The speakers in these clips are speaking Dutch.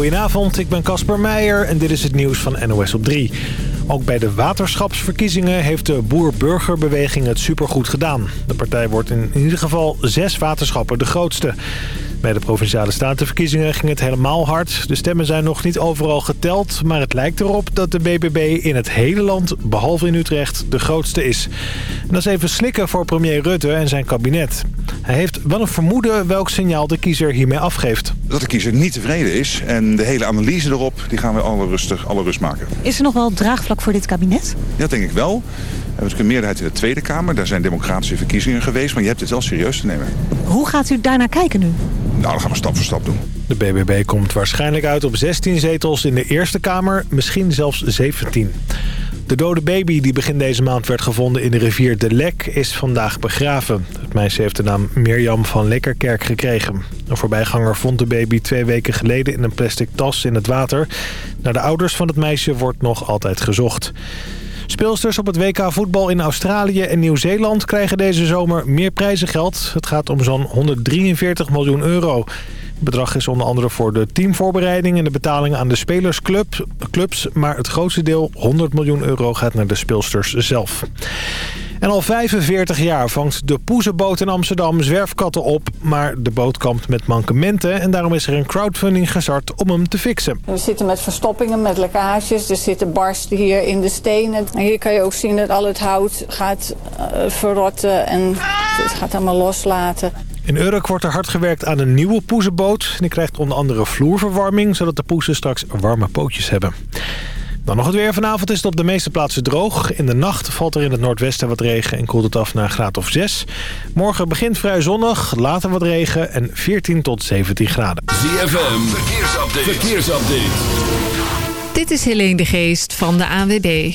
Goedenavond, ik ben Casper Meijer en dit is het nieuws van NOS op 3. Ook bij de waterschapsverkiezingen heeft de boer-burgerbeweging het supergoed gedaan. De partij wordt in ieder geval zes waterschappen de grootste. Bij de Provinciale Statenverkiezingen ging het helemaal hard. De stemmen zijn nog niet overal geteld, maar het lijkt erop dat de BBB in het hele land, behalve in Utrecht, de grootste is. En dat is even slikken voor premier Rutte en zijn kabinet. Hij heeft wel een vermoeden welk signaal de kiezer hiermee afgeeft. Dat de kiezer niet tevreden is en de hele analyse erop, die gaan we alle, rustig, alle rust maken. Is er nog wel draagvlak voor dit kabinet? Dat denk ik wel. We hebben een meerderheid in de Tweede Kamer. Daar zijn democratische verkiezingen geweest, maar je hebt dit wel serieus te nemen. Hoe gaat u daarnaar kijken nu? Nou, dat gaan we stap voor stap doen. De BBB komt waarschijnlijk uit op 16 zetels in de Eerste Kamer, misschien zelfs 17. De dode baby die begin deze maand werd gevonden in de rivier De Lek is vandaag begraven. Het meisje heeft de naam Mirjam van Lekkerkerk gekregen. Een voorbijganger vond de baby twee weken geleden in een plastic tas in het water. Naar de ouders van het meisje wordt nog altijd gezocht. Speelsters op het WK voetbal in Australië en Nieuw-Zeeland krijgen deze zomer meer prijzengeld. Het gaat om zo'n 143 miljoen euro. Het bedrag is onder andere voor de teamvoorbereiding en de betaling aan de spelersclubs. Maar het grootste deel, 100 miljoen euro, gaat naar de speelsters zelf. En al 45 jaar vangt de Poezenboot in Amsterdam zwerfkatten op. Maar de boot kampt met mankementen en daarom is er een crowdfunding gestart om hem te fixen. We zitten met verstoppingen, met lekkages. Er zitten barsten hier in de stenen. En hier kan je ook zien dat al het hout gaat uh, verrotten en het gaat allemaal loslaten. In Urk wordt er hard gewerkt aan een nieuwe poezenboot. Die krijgt onder andere vloerverwarming, zodat de poezen straks warme pootjes hebben. Dan nog het weer. Vanavond is het op de meeste plaatsen droog. In de nacht valt er in het noordwesten wat regen en koelt het af naar een graad of 6. Morgen begint vrij zonnig, later wat regen en 14 tot 17 graden. ZFM, verkeersupdate. verkeersupdate. Dit is Helene de Geest van de ANWB.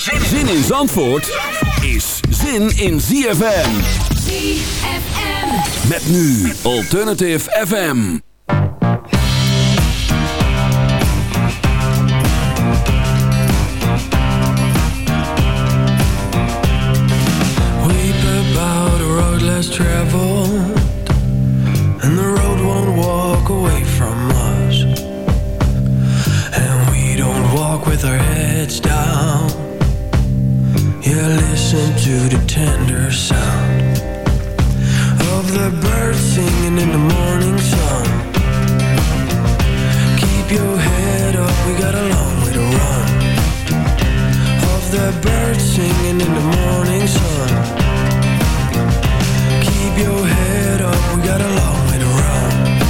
Zin in Zandvoort is zin in ZFM. ZFM. Met nu Alternative FM. Weep about a road less traveled, and the road listen to the tender sound of the birds singing in the morning sun. Keep your head up, we got a long way to run. Of the birds singing in the morning sun. Keep your head up, we got a long way to run.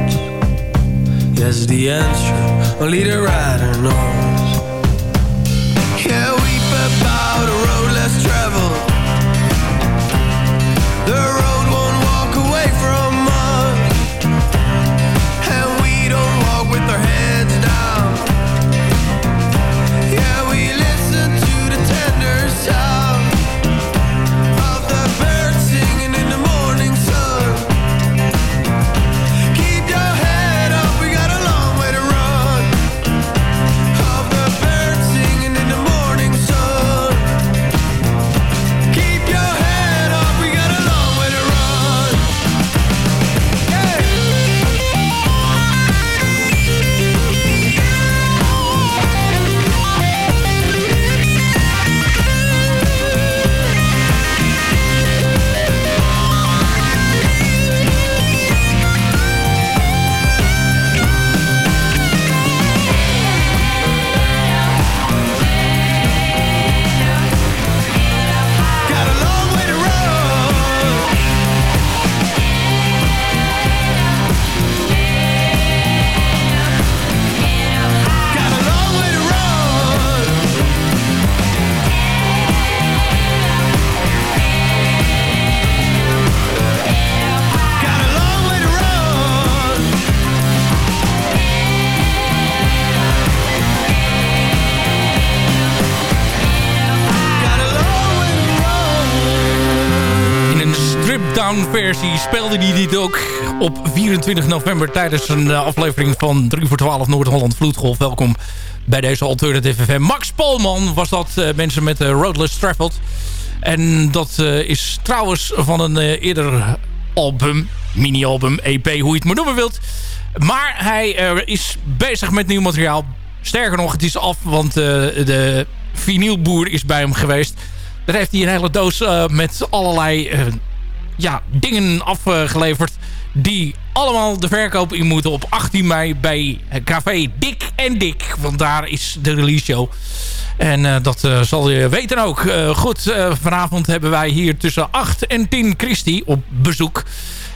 guess the answer only the a knows. Versie speelde hij dit ook op 24 november... tijdens een eh, aflevering van 3 voor 12 Noord-Holland Vloedgolf. Welkom bij deze Alternative FM. Max Polman was dat, eh, mensen met uh, Roadless Traveled. En dat eh, is trouwens van een eh, eerder album, mini-album, EP, hoe je het maar noemen wilt. Maar hij eh, is bezig met nieuw materiaal. Sterker nog, het is af, want eh, de vinylboer is bij hem geweest. Daar heeft hij een hele doos eh, met allerlei eh, ja, dingen afgeleverd... die allemaal de verkoop in moeten op 18 mei bij Café Dik en Dik. Want daar is de release show. En eh, dat eh, zal je weten ook. Eh, goed, vanavond hebben wij hier tussen 8 en 10 Christy op bezoek.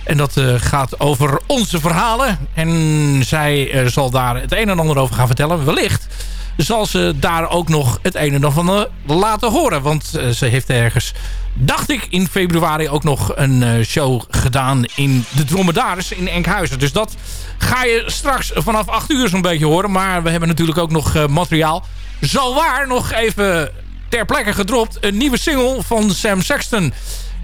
En dat gaat over onze verhalen. En zij zal daar het een en ander over gaan vertellen. Wellicht zal ze daar ook nog het een en ander van eh, laten horen. Want eh, ze heeft ergens, dacht ik, in februari ook nog een eh, show gedaan in de Dromedaris in Enkhuizen. Dus dat ga je straks vanaf 8 uur zo'n beetje horen. Maar we hebben natuurlijk ook nog materiaal. Zo waar, nog even ter plekke gedropt. Een nieuwe single van Sam Sexton.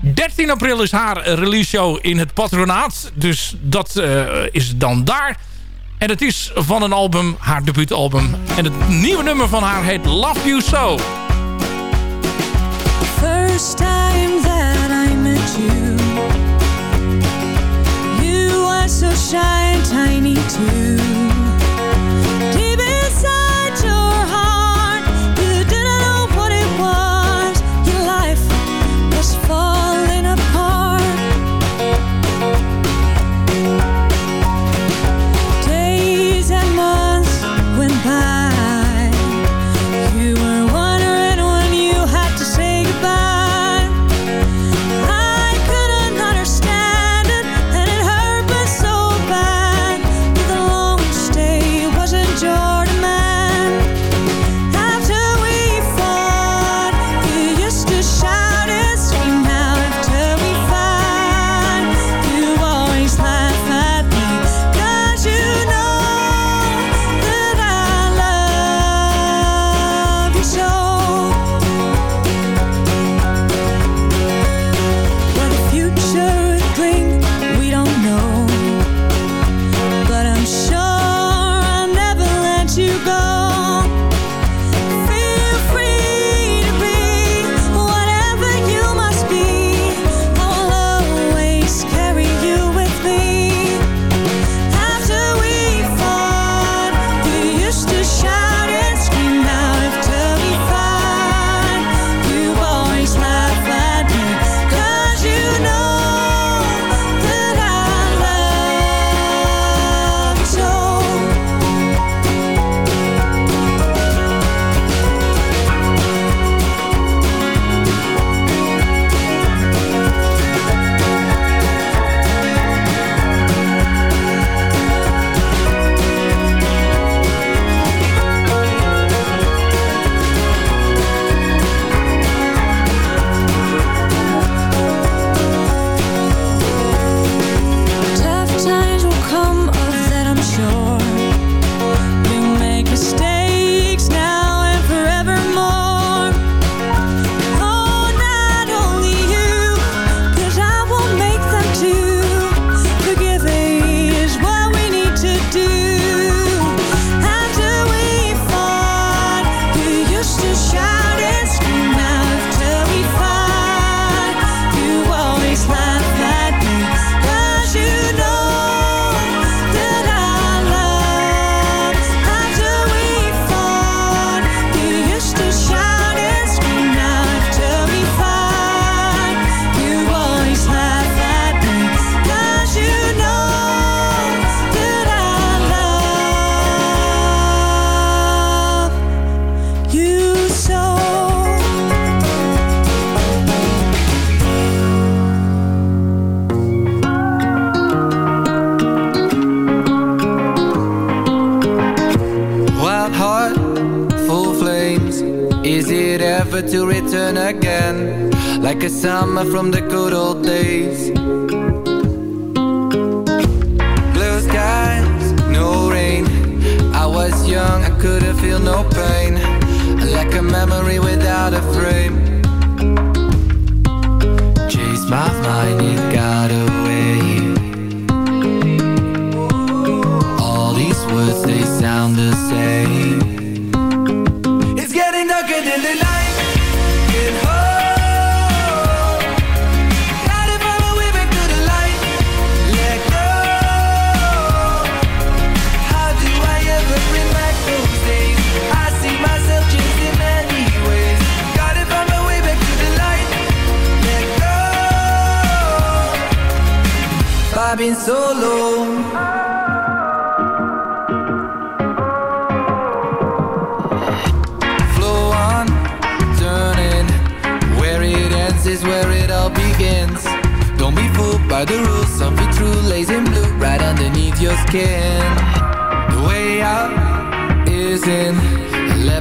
13 april is haar release show in het patronaat. Dus dat is dan daar. En het is van een album, haar debuutalbum. En het nieuwe nummer van haar heet Love You So. First time that I met you, you so shy tiny too.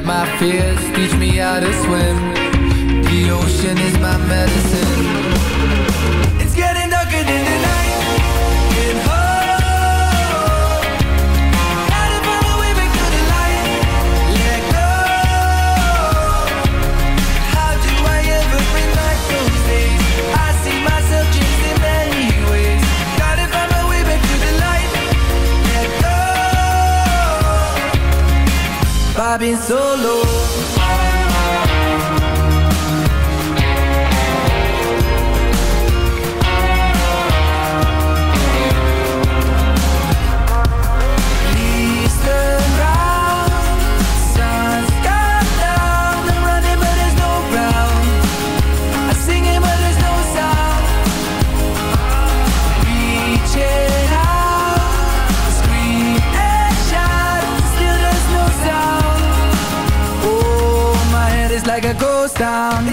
Let my fears teach me how to swim. The ocean is my medicine. Go. Vibing solo. Please down.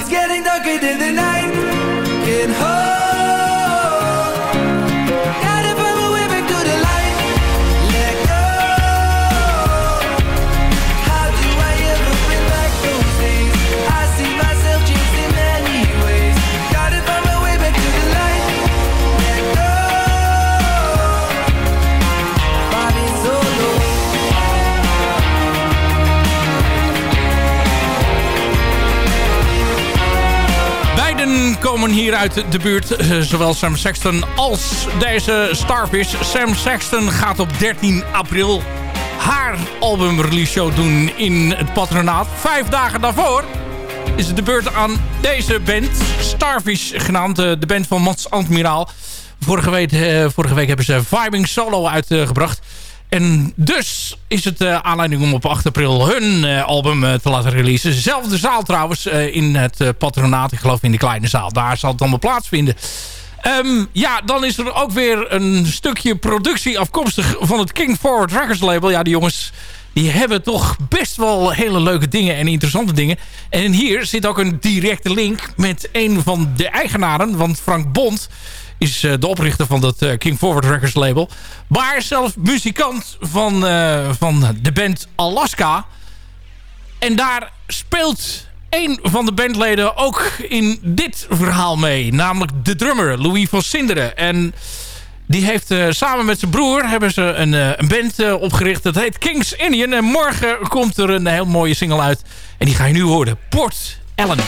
Hier uit de buurt, eh, zowel Sam Sexton als deze Starfish. Sam Sexton gaat op 13 april haar albumrelease show doen in het patronaat. Vijf dagen daarvoor is het de beurt aan deze band, Starfish genaamd, eh, de band van Mats Admiraal. Vorige week, eh, vorige week hebben ze Vibing Solo uitgebracht. En dus is het eh, aanleiding om op 8 april hun eh, album eh, te laten releasen. Zelfde zaal trouwens in het patronaat. Ik geloof in de kleine zaal. Daar zal het allemaal plaatsvinden. Ehm, ja, dan is er ook weer een stukje productie afkomstig van het King Forward Records label. Ja, die jongens die hebben toch best wel hele leuke dingen en interessante dingen. En hier zit ook een directe link met een van de eigenaren. Want Frank Bond is eh, de oprichter van dat eh, King Forward Records label. Maar zelf muzikant van, eh, van de band Alaska. En daar speelt een van de bandleden ook in dit verhaal mee. Namelijk de drummer Louis van Sinderen. En die heeft samen met zijn broer hebben ze een, een band opgericht. Dat heet Kings Indian. En morgen komt er een heel mooie single uit. En die ga je nu horen. Port Ellen.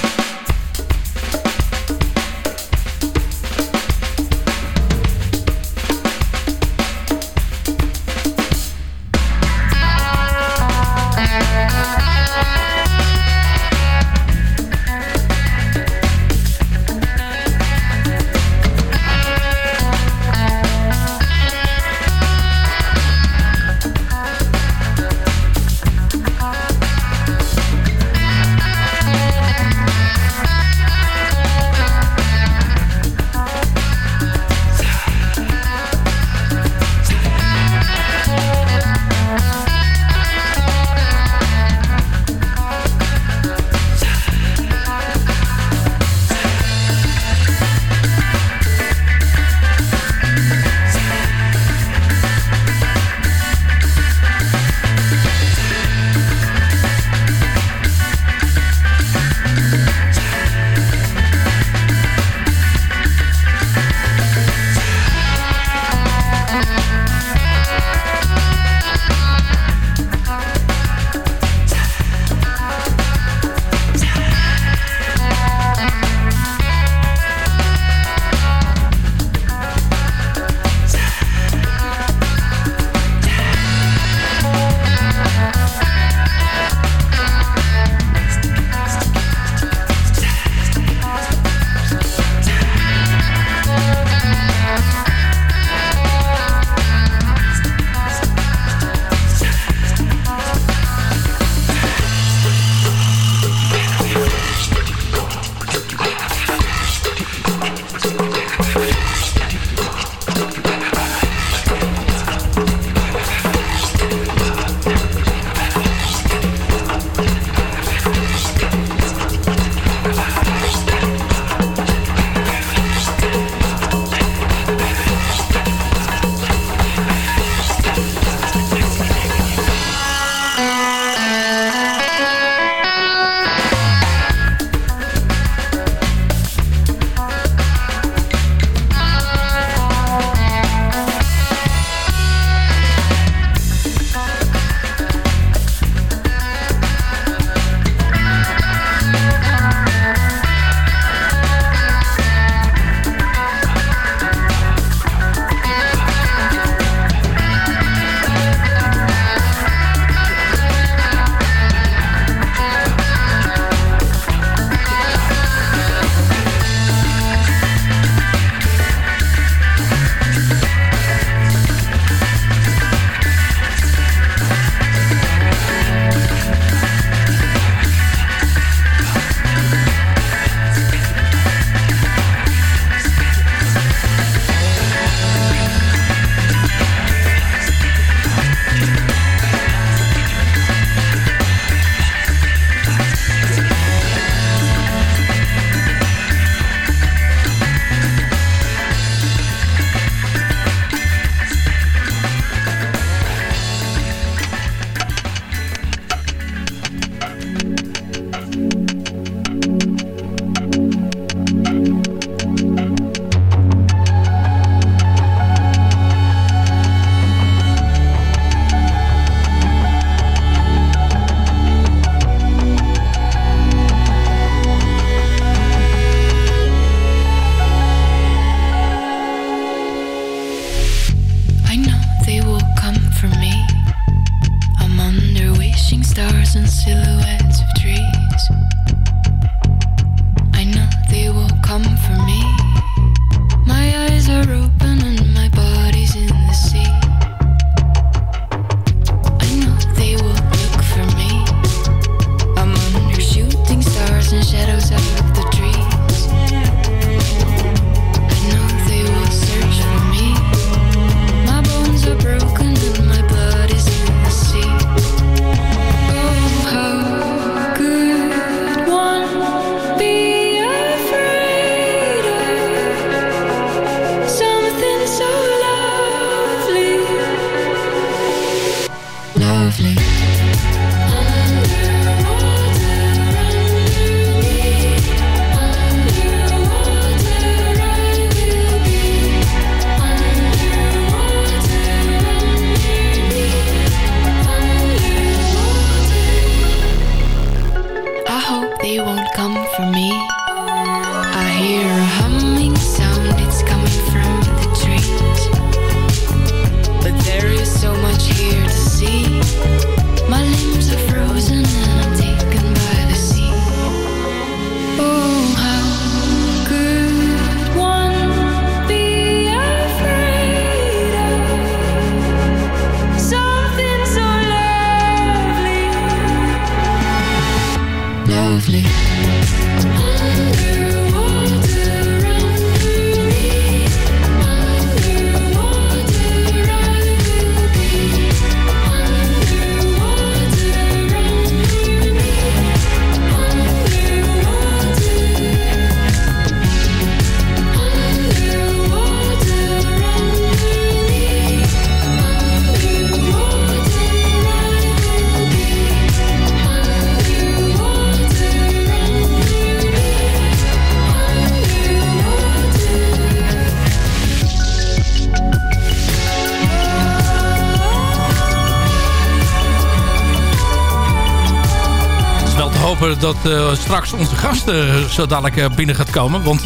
Dat eh, straks onze gasten zo dadelijk eh, binnen gaat komen. Want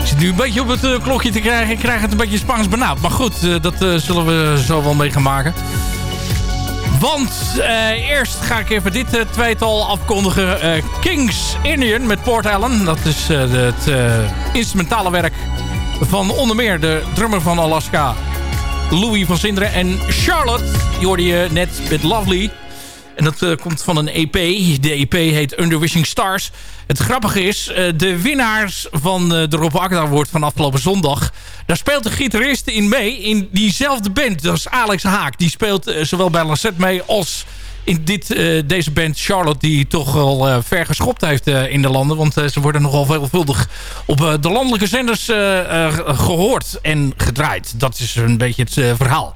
ik zit nu een beetje op het eh, klokje te krijgen. Ik krijg het een beetje Spaans benauwd. Maar goed, eh, dat eh, zullen we zo wel mee gaan maken. Want eh, eerst ga ik even dit eh, tweetal afkondigen. Eh, Kings Indian met Port Allen. Dat is eh, het eh, instrumentale werk van onder meer de drummer van Alaska... Louis van Sinderen en Charlotte. Die hoorde je net met Lovely. En dat eh, komt van een EP. De EP heet Under Wishing Stars. Het grappige is, eh, de winnaars van eh, de Rob Akda Award van afgelopen zondag... daar speelt een gitarist in mee in diezelfde band. Dat is Alex Haak. Die speelt zowel bij Lancet mee als in dit, deze band Charlotte... die toch eh, ver geschopt heeft in de landen. Want ze worden nogal veelvuldig op de landelijke zenders eh, eh, gehoord en gedraaid. Dat is een beetje het verhaal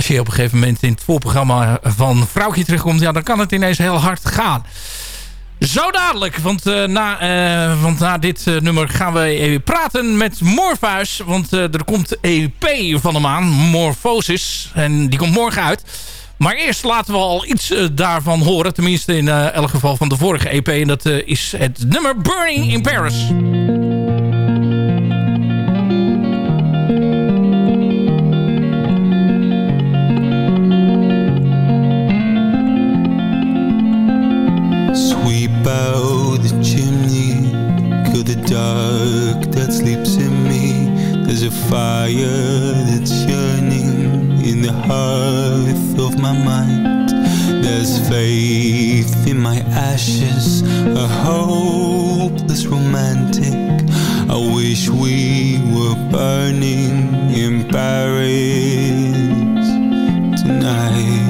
als je op een gegeven moment in het voorprogramma van Vrouwtje terugkomt... Ja, dan kan het ineens heel hard gaan. Zo dadelijk, want, eh, na, eh, want na dit eh, nummer gaan we even praten met Morpheus. Want er komt EP van hem aan, Morphosis. En die komt morgen uit. Maar eerst laten we al iets daarvan horen. Tenminste in elk geval van de vorige EP. En dat is het nummer Burning in Paris. Sweep the chimney, kill the dark that sleeps in me. There's a fire that's yearning in the hearth of my mind. There's faith in my ashes, a hopeless romantic. I wish we were burning in Paris tonight.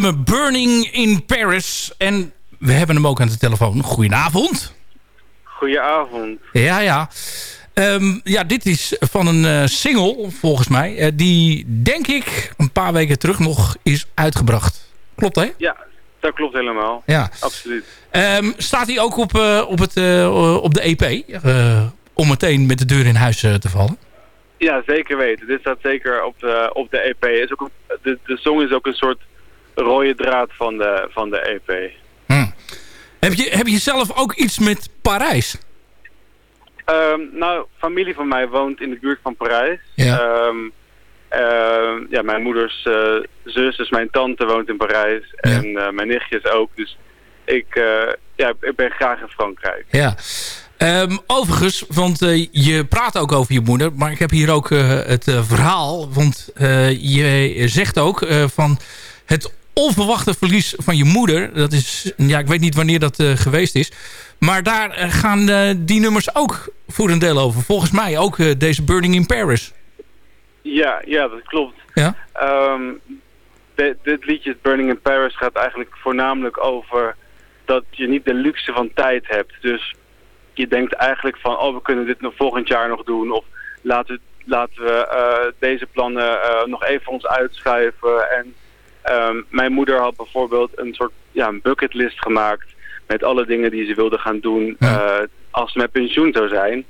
nummer Burning in Paris. En we hebben hem ook aan de telefoon. Goedenavond. Goedenavond. Ja, ja. Ehm, ja, dit is van een eh, single, volgens mij. eh, die, denk ik, een paar weken terug nog is uitgebracht. Klopt, hè? Ja, dat klopt helemaal. Ja. Absoluut. Ehm, staat hij ook op, eh, op, het, op de EP? om meteen met de deur in huis te vallen? Ja, zeker weten. Dit staat zeker op de, op de EP. Is ook een- de, de song is ook een soort rode draad van de, van de EP. Heb je, heb je zelf ook iets met Parijs? Ehm, nou, familie van mij woont in de buurt van Parijs. Ja. Ehm, ehm, ja, mijn moeders eh, zus, dus mijn tante woont in Parijs. En eh, mijn nichtjes ook. Dus ik, eh, ja, ik ben graag in Frankrijk. Ja. Overigens, want je praat ook over je moeder. Maar ik heb hier ook het verhaal. Want je zegt ook van het onverwachte verlies van je moeder. Dat is, ja, ik weet niet wanneer dat eh, geweest is. Maar daar eh, gaan eh, die nummers ook voor een deel over. Volgens mij ook deze Burning in Paris. Ja, ja, dat klopt. Ja. Ehm, de- dit liedje, Burning in Paris, gaat eigenlijk voornamelijk over dat je niet de luxe van tijd hebt. Dus je denkt eigenlijk van, oh, we kunnen dit nog volgend jaar nog doen. Of laten we, laten we deze plannen nog even ons uitschuiven. En ehm, mijn moeder had bijvoorbeeld een soort ja, een bucketlist gemaakt met alle dingen die ze wilde gaan doen eh, als ze met pensioen zou zijn.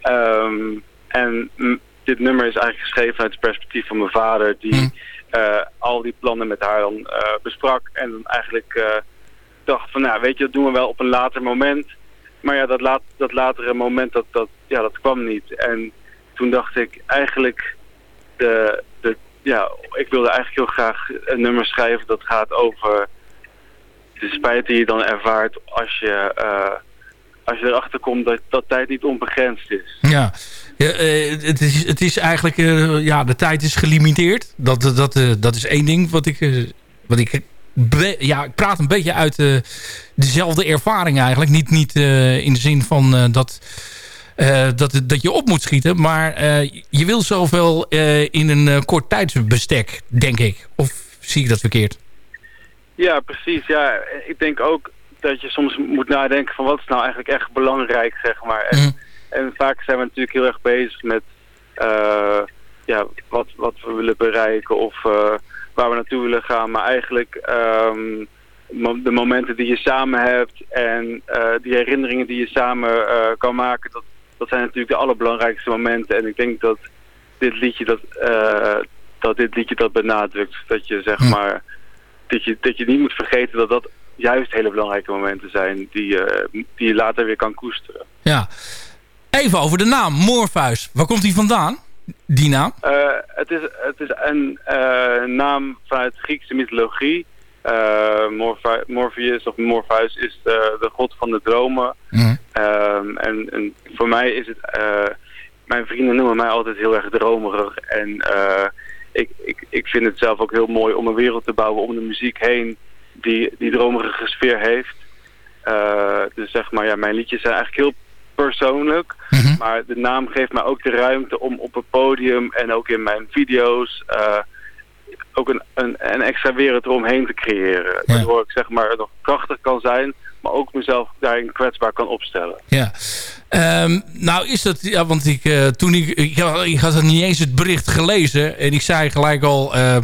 Ehm, en dit nummer is eigenlijk geschreven uit het perspectief van mijn vader, die eh, al die plannen met haar dan eh, besprak. En dan eigenlijk dacht van, nou weet je, dat doen we wel op een later moment. Maar ja, dat, laat, dat latere moment, dat, dat, ja, dat kwam niet. En toen dacht ik eigenlijk, de, de, ja, ik wilde eigenlijk heel graag een nummer schrijven dat gaat over de spijt die je dan ervaart als je, eh, als je erachter komt dat, dat tijd niet onbegrensd is. Ja, ja eh, het, is, het is eigenlijk... eh, ja, de tijd is gelimiteerd. Dat, dat, dat, is één ding wat ik... wat ik ja, ik praat een beetje uit dezelfde ervaring eigenlijk. Niet, niet in de zin van dat, eh, dat, dat je op moet schieten. Maar eh, je wil zoveel eh, in een kort tijdsbestek, denk ik. Of zie ik dat verkeerd? Ja, precies. Ja, ik denk ook dat je soms moet nadenken van wat is nou eigenlijk echt belangrijk, zeg maar. En, en vaak zijn we natuurlijk heel erg bezig met ja, wat, wat we willen bereiken of waar we naartoe willen gaan. Maar eigenlijk ehm, de momenten die je samen hebt en die herinneringen die je samen kan maken, dat, dat zijn natuurlijk de allerbelangrijkste momenten. En ik denk dat dit liedje dat, eh, dat dit liedje dat benadrukt. Dat je zeg maar dat je, dat je niet moet vergeten dat dat juist hele belangrijke momenten zijn die, je die je later weer kan koesteren. Ja. Even over de naam, Morpheus. Waar komt die vandaan? die naam? Eh, het, is, het is een eh, naam vanuit Griekse mythologie. Eh, Morphe- Morpheus of Morpheus is de, de god van de dromen. Ehm, en, en voor mij is het... eh, mijn vrienden noemen mij altijd heel erg dromerig. En eh, ik, ik, ik vind het zelf ook heel mooi om een wereld te bouwen om de muziek heen die die dromerige sfeer heeft. Eh, dus zeg maar, ja, mijn liedjes zijn eigenlijk heel persoonlijk. Maar de naam geeft mij ook de ruimte om op het podium en ook in mijn video's eh, ook een, een, een extra wereld eromheen te creëren. Waardoor ik zeg maar nog krachtig kan zijn, maar ook mezelf daarin kwetsbaar kan opstellen. Ja. Ehm, nou is dat, ja, want ik, eh, toen ik, ik, had- ik had niet eens het bericht gelezen en ik zei gelijk al, eh,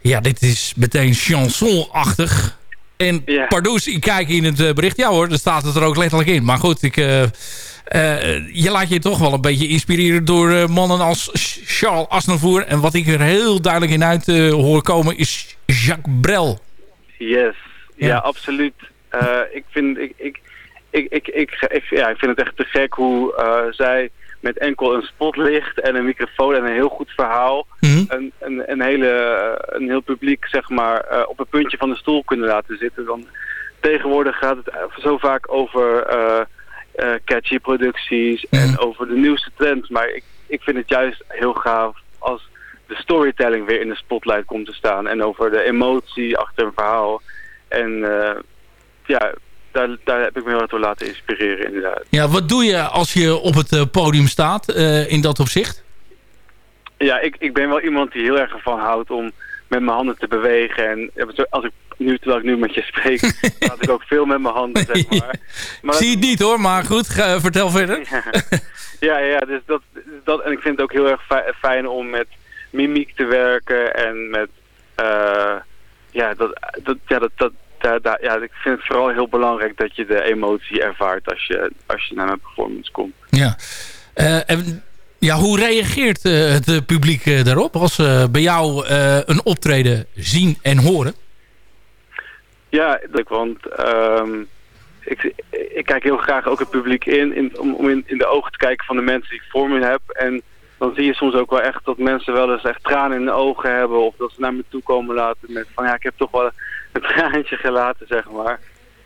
ja, dit is meteen chansonachtig. En pardoes, ik kijk in het eh, bericht, ja hoor, daar staat het er ook letterlijk in. Maar goed, ik, je laat je toch wel een beetje inspireren door eh, mannen als Charles Aznavour. En wat ik er heel duidelijk in uit eh, hoor komen is Jacques Brel. Yes, ja, absoluut. Eh, ik, vind, ik, ik, ik, ik, ik, ik- ja, ik vind het echt te gek hoe eh, zij met enkel een spotlicht en een microfoon en een heel goed verhaal een, een, een, hele, eh, een heel publiek zeg maar, eh, op een puntje van de stoel kunnen laten zitten. Dan, tegenwoordig gaat het zo vaak over eh, eh, catchy producties en over de nieuwste trends. Maar ik, ik vind het juist heel gaaf als de storytelling weer in de spotlight komt te staan. En over de emotie achter een verhaal. En eh, ja, daar, daar heb ik me heel erg door laten inspireren inderdaad. Ja, wat doe je als je op het eh, podium staat in dat opzicht? Ja, ik, ik ben wel iemand die heel erg ervan houdt om met mijn handen te bewegen. En als ik nu, terwijl ik nu met je spreek, laat ik ook veel met mijn handen, zeg maar. maar Zie het niet hoor, maar goed, ga- vertel verder. Ja, ja, dus dat, dat, en ik vind het ook heel erg fi- fijn om met mimiek te werken en met, eh, ja, dat, dat, ja, dat, dat, ja, ik vind het vooral heel belangrijk dat je de emotie ervaart als je, als je naar mijn performance komt. Ja. Eh, en, ja, hoe reageert eh, het eh, publiek eh, daarop als ze bij jou een optreden zien en horen? Ja, want ehm, ik, ik kijk heel graag ook het publiek in, in om, om in, de ogen te kijken van de mensen die ik voor me heb. En dan zie je soms ook wel echt dat mensen wel eens echt tranen in de ogen hebben. Of dat ze naar me toe komen laten met van ja, ik heb toch wel een traantje gelaten, zeg maar.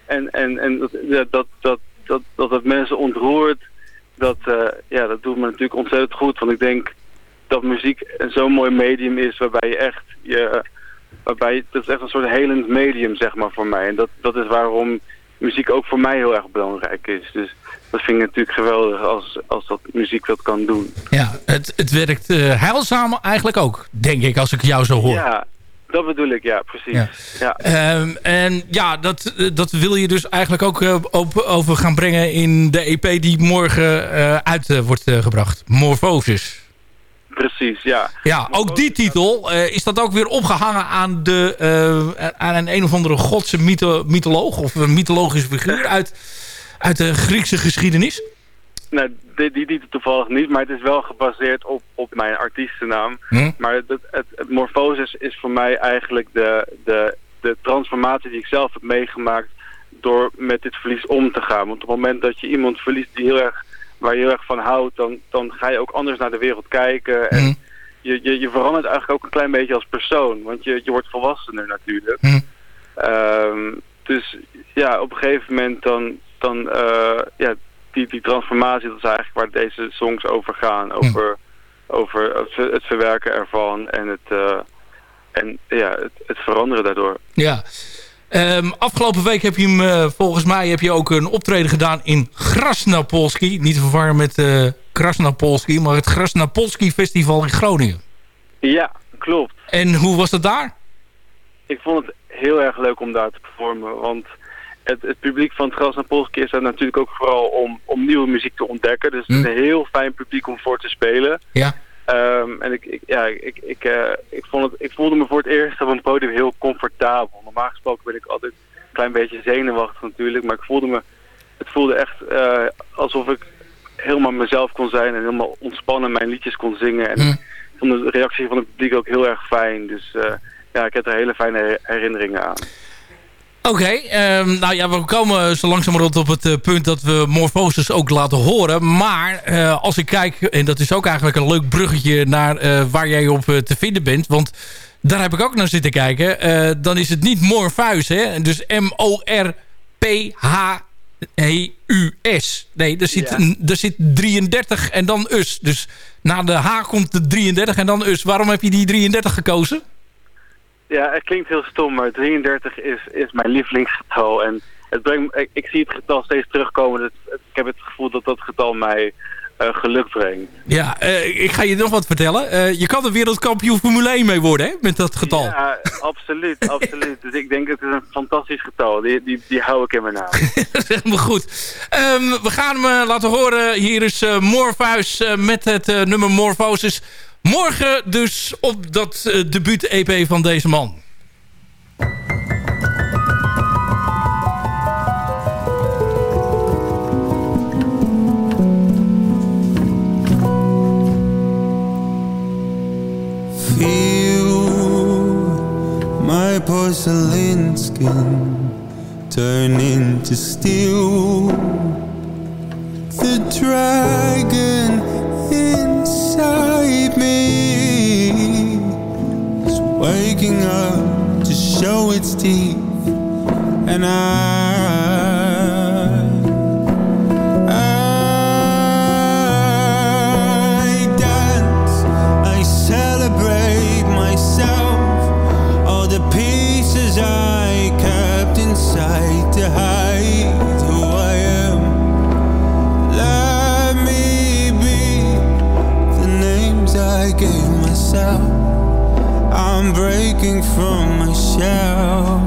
En, en, en dat, dat, dat, dat, dat het mensen ontroert, dat, eh, ja, dat doet me natuurlijk ontzettend goed. Want ik denk dat muziek zo'n mooi medium is waarbij je echt je waarbij dat is echt een soort helend medium zeg maar voor mij en dat, dat is waarom muziek ook voor mij heel erg belangrijk is dus dat vind ik natuurlijk geweldig als, als dat muziek dat kan doen Ja, het, het werkt eh, heilzaam eigenlijk ook, denk ik, als ik jou zo hoor. ja dat bedoel ik ja precies Ja. ja. Ehm, en ja, dat, eh, dat wil je dus eigenlijk ook eh, op- over gaan brengen in de EP die morgen eh, uit wordt gebracht. Morphosis. precies ja Ja, ook die titel, is dat ook weer opgehangen aan, de, aan een een of andere godse mytho mytholoog of een mythologische figuur uit, uit de Griekse geschiedenis? Nou, die, die, die toevallig niet, maar het is wel gebaseerd op, op mijn artiestennaam. Hm? Maar het, het, het, het Morphosis is voor mij eigenlijk de, de, de transformatie die ik zelf heb meegemaakt door met dit verlies om te gaan. Want op het moment dat je iemand verliest die heel erg, waar je heel erg van houdt, dan, dan ga je ook anders naar de wereld kijken. En je, je, je verandert eigenlijk ook een klein beetje als persoon, want je, je wordt volwassener natuurlijk. Ehm, dus ja, op een gegeven moment dan, dan eh, ja, die, die transformatie, dat is eigenlijk waar deze songs over gaan. Over, over het, ver- het verwerken ervan en het, eh, en, ja, het, het veranderen daardoor. Ja. Ehm, afgelopen week heb je hem, eh, volgens mij heb je ook een optreden gedaan in Grasnapolski. Niet te verwarren met eh Krasnapolski, maar het Grasnapolski Festival in Groningen. Ja, klopt. En hoe was dat daar? Ik vond het heel erg leuk om daar te performen, want het, het publiek van het Gras en Polski is er natuurlijk ook vooral om, om nieuwe muziek te ontdekken. Dus het is een heel fijn publiek om voor te spelen. Ja. Ehm, en ik, ik, ja, ik, ik, eh, ik, vond het, ik voelde me voor het eerst op een podium heel comfortabel. Normaal gesproken ben ik altijd een klein beetje zenuwachtig natuurlijk. Maar ik voelde me, het voelde echt eh, alsof ik helemaal mezelf kon zijn en helemaal ontspannen mijn liedjes kon zingen. En ik vond de reactie van het publiek ook heel erg fijn. Dus eh, ja, ik heb er hele fijne her- herinneringen aan. Oké, ehm, nou ja, we komen zo langzamerhand op het eh, punt dat we Morphosis ook laten horen. Maar eh, als ik kijk, en dat is ook eigenlijk een leuk bruggetje naar eh, waar jij op te vinden bent. Want daar heb ik ook naar zitten kijken. Dan is het niet Morpheus, hè? Dus M-O-R-P-H-E-U-S. Nee, er zit, Ja. er zit 33 en dan us. Dus na de H komt de 33 en dan us. Waarom heb je die 33 gekozen? Ja, het klinkt heel stom, maar 33 is, is mijn lievelingsgetal. En het brengt, ik, ik zie het getal steeds terugkomen. Het, het- ik heb het gevoel dat dat getal mij eh, geluk brengt. Ja, eh, ik ga je nog wat vertellen. Eh, je kan de wereldkampioen Formule 1 mee worden, hè? Met dat getal. Ja, absoluut, absoluut. Dus ik denk het is een fantastisch getal. Die, die, die hou ik in mijn naam. Dat is helemaal goed. Ehm, we gaan hem laten horen. Hier is Morpheus met het nummer Morphosis. Morgen dus op dat eh, debuut-EP van deze man. My porcelain skin turn into steel. The dragon inside waking up to show its teeth, and I. I dance, I celebrate myself, all the pieces I kept inside to hide who I am. Let me be the names I gave myself. I'm breaking from my shell.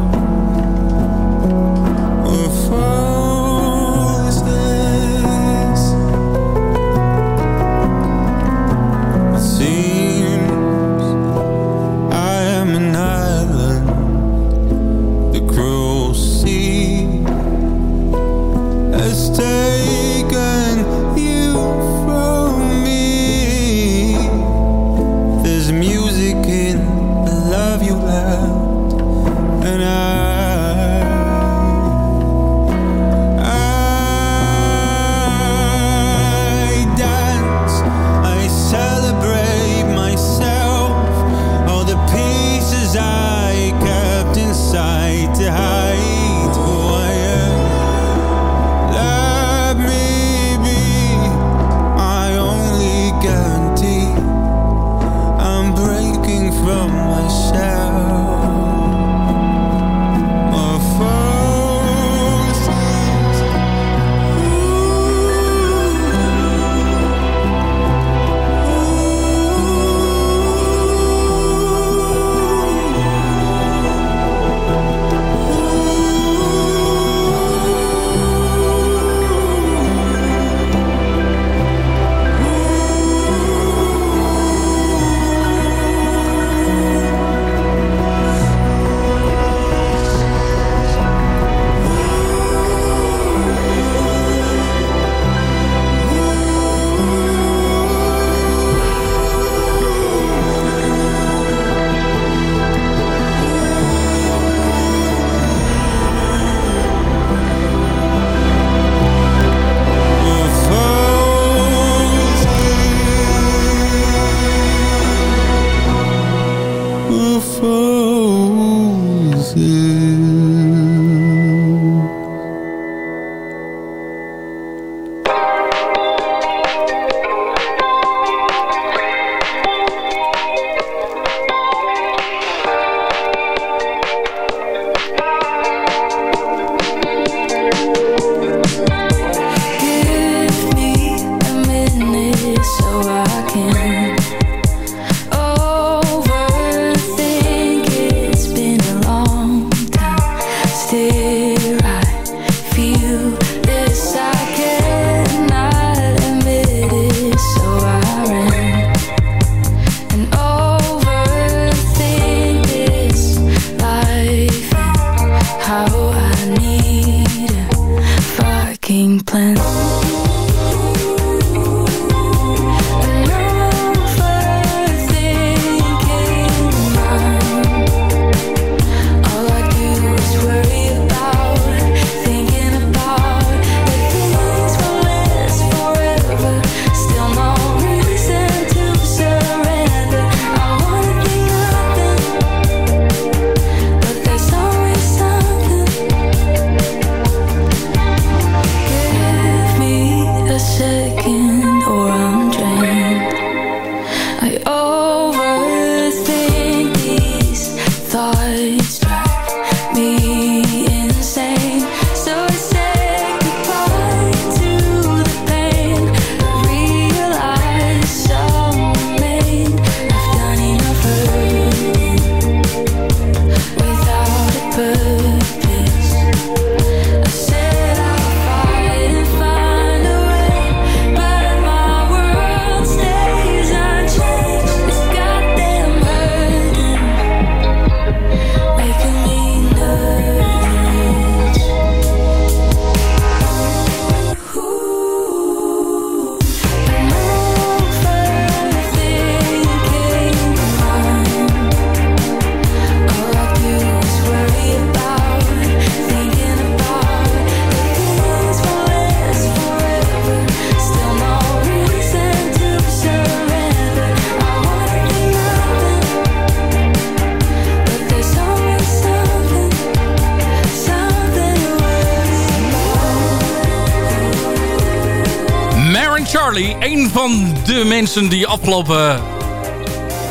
Charlie. Een van de mensen die afgelopen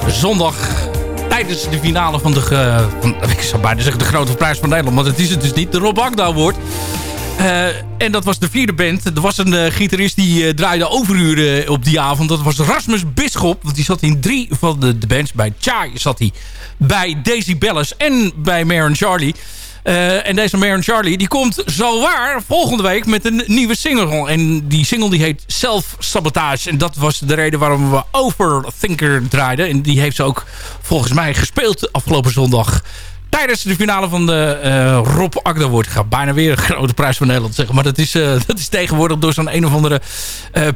zondag tijdens de finale van de, van, ik zou bijna zeggen de grote prijs van Nederland, maar dat is het dus niet, de Rob Agda Award. Eh, en dat was de vierde band. Er was een eh, gitarist die eh, draaide overuren op die avond. Dat was Rasmus Bisschop. Want die zat in drie van de, de bands. Bij Chai zat hij. Bij Daisy Bellis en bij Maren Charlie. Eh, en deze Maren Charlie die komt zo waar volgende week met een nieuwe single. En die single die heet Self Sabotage. En dat was de reden waarom we Overthinker draaiden. En die heeft ze ook volgens mij gespeeld afgelopen zondag tijdens de finale van de eh Rob Agda wordt. Ik ga bijna weer een grote prijs van Nederland zeggen. Maar dat is, eh, dat is tegenwoordig door zo'n een of andere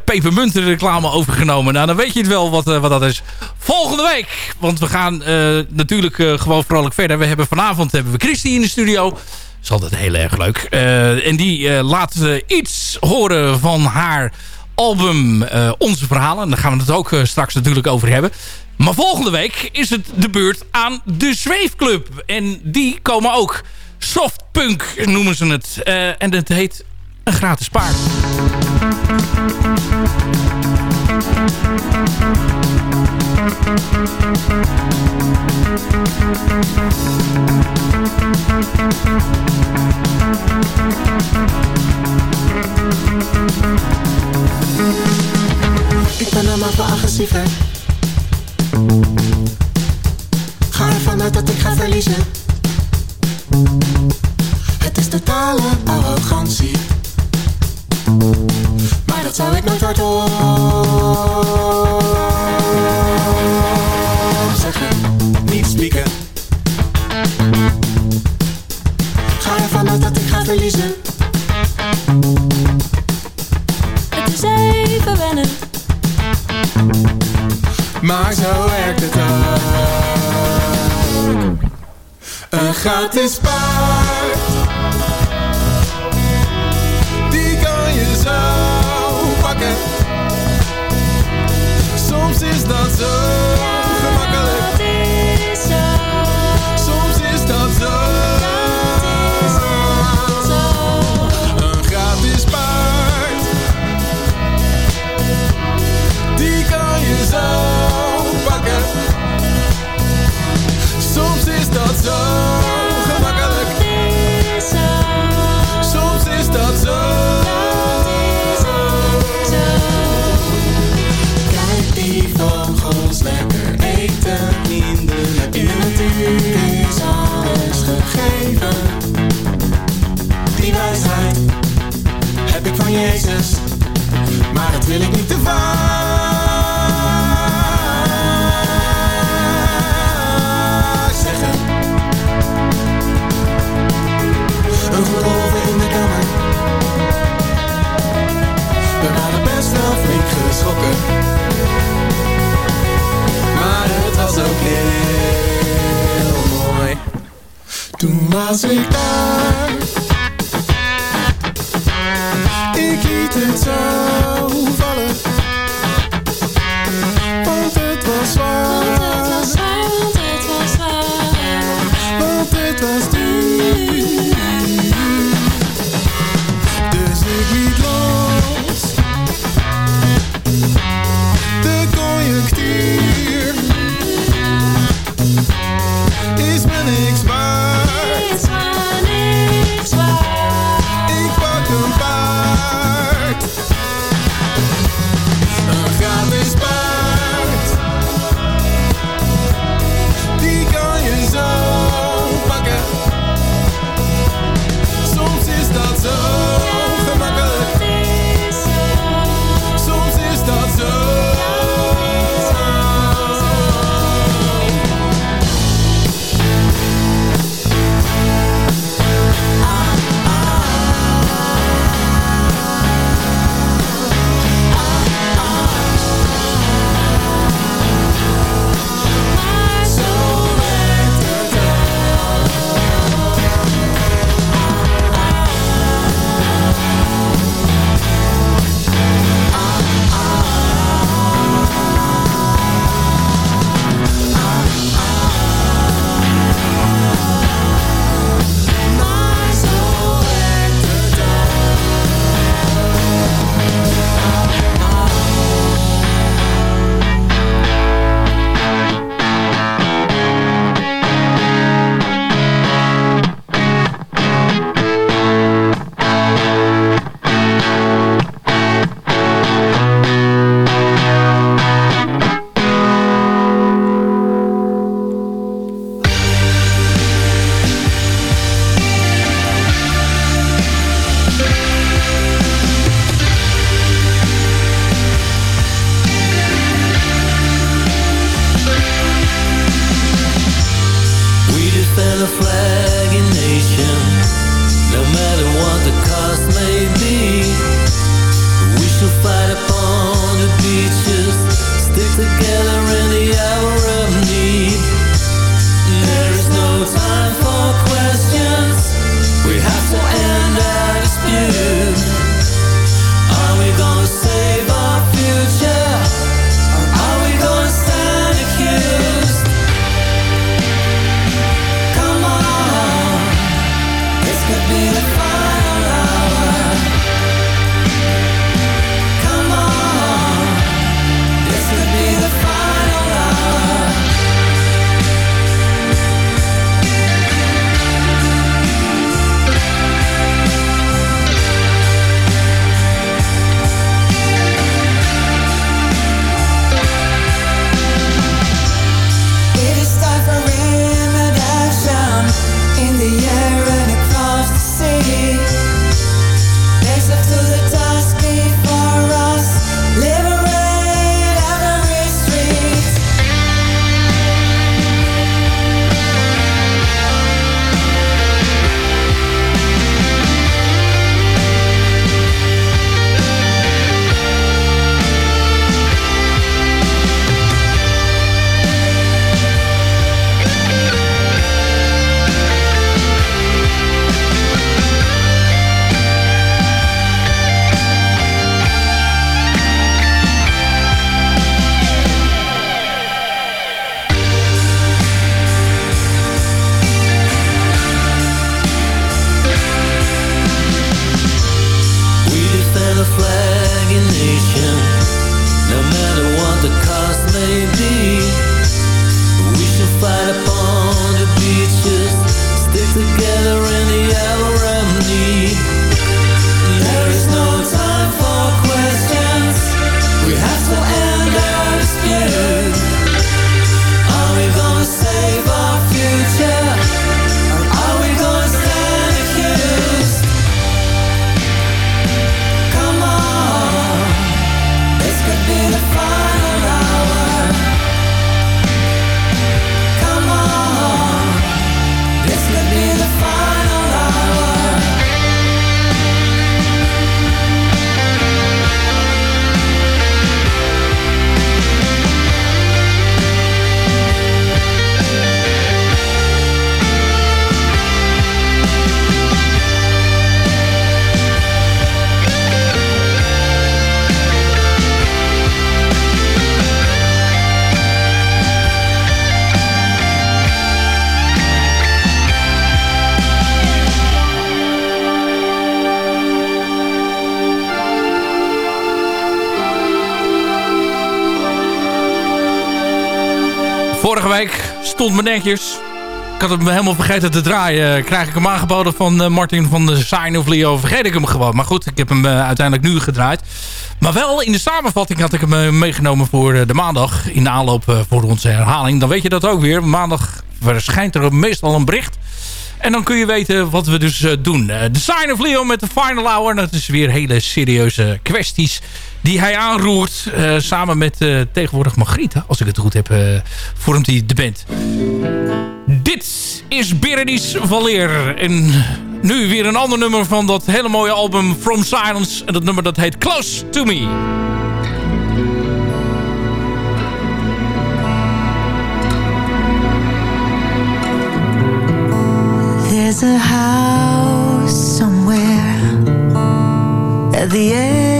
pepermunten reclame overgenomen. Nou, dan weet je het wel wat, wat dat is. Volgende week. Want we gaan natuurlijk gewoon vrolijk verder. We hebben vanavond hebben we Christy in de studio. Dat is altijd heel erg leuk. En die laat iets horen van haar album Onze Verhalen. En daar gaan we het ook straks natuurlijk over hebben. Maar volgende week is het de beurt aan de Zweefclub. En die komen ook. Softpunk noemen ze het. Eh, en het heet een gratis paard. Ik ben van agressief hè Ga ervan uit dat ik ga verliezen. Het is totale arrogantie. Maar dat zou ik nooit zeggen Een gratis paard. Toen was ik daar. Ik liet het zo stond me netjes. Ik had hem helemaal vergeten te draaien. Krijg ik hem aangeboden van eh, Martin van de Sign of Leo. Vergeet ik hem gewoon. Maar goed, ik heb hem eh, uiteindelijk nu gedraaid. Maar wel in de samenvatting had ik hem eh, meegenomen voor de maandag. In de aanloop voor onze herhaling. Dan weet je dat ook weer. Maandag verschijnt er meestal een bericht. En dan kun je weten wat we dus eh, doen. Eh, The Sign of Leo met de Final Hour. Dat is weer hele serieuze kwesties die hij aanroert. eh, samen met tegenwoordig Margriet, als ik het goed heb, eh, vormt hij de band. Dit is Berenice Valleer. En nu weer een ander nummer van dat hele mooie album From Silence. En dat nummer dat heet Close To Me. There's a house somewhere at the end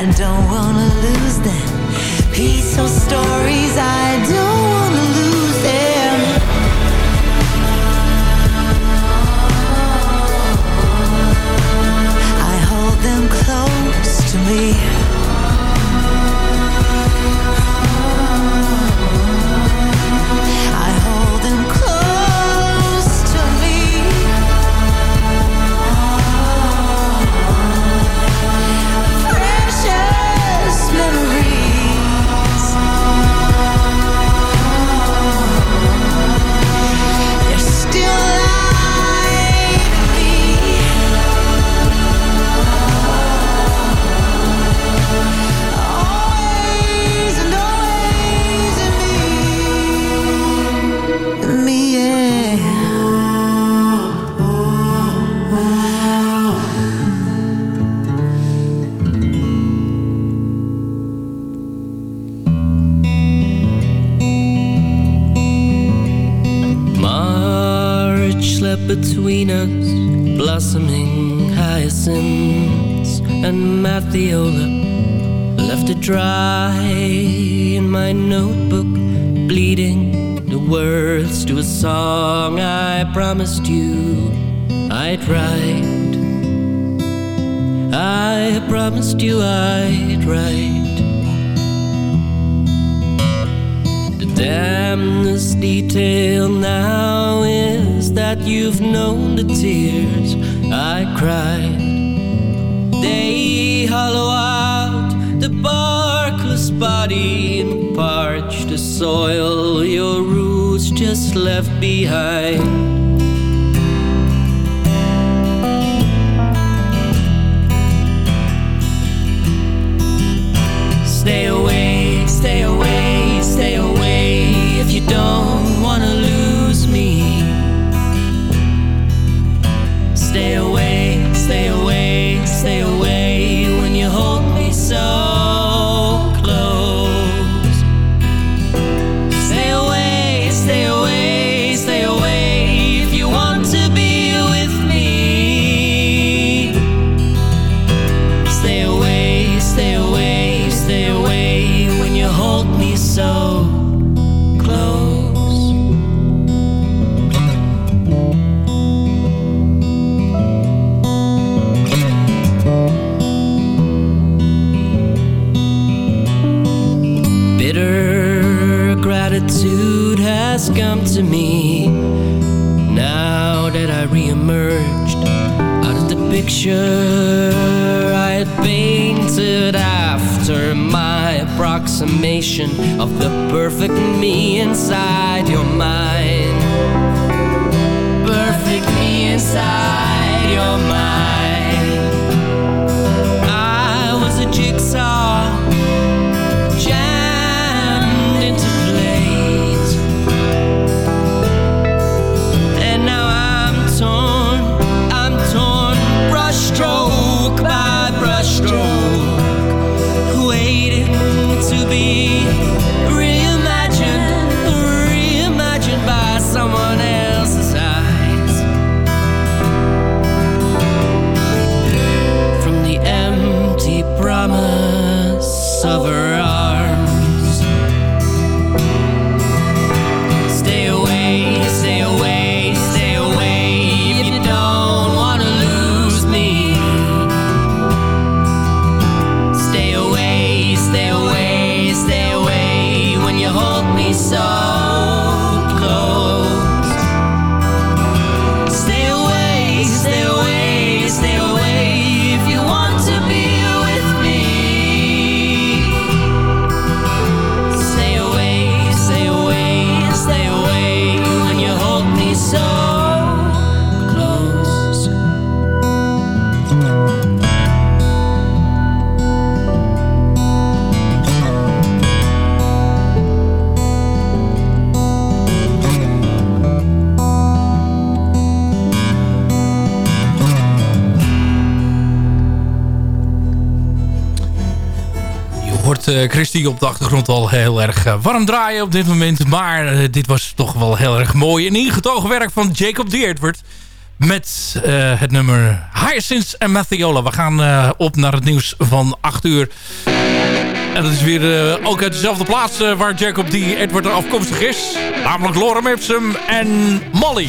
I don't wanna lose them. piece of stories I tears I cried. They hollow out the barkless body and parch the soil your roots just left behind. picture I had painted after my approximation of the perfect me inside your mind. Perfect me inside your mind. die op de achtergrond al heel erg eh, warm draaien op dit moment. Maar eh, dit was toch wel heel erg mooi en ingetogen werk van Jacob Deertwert. Met eh, het nummer Hyacinth en Mathiola. We gaan op naar het nieuws van 8 uur. En dat is weer ook uit dezelfde plaats waar Jacob de Edward afkomstig is. Namelijk Lorem Ipsum en Molly.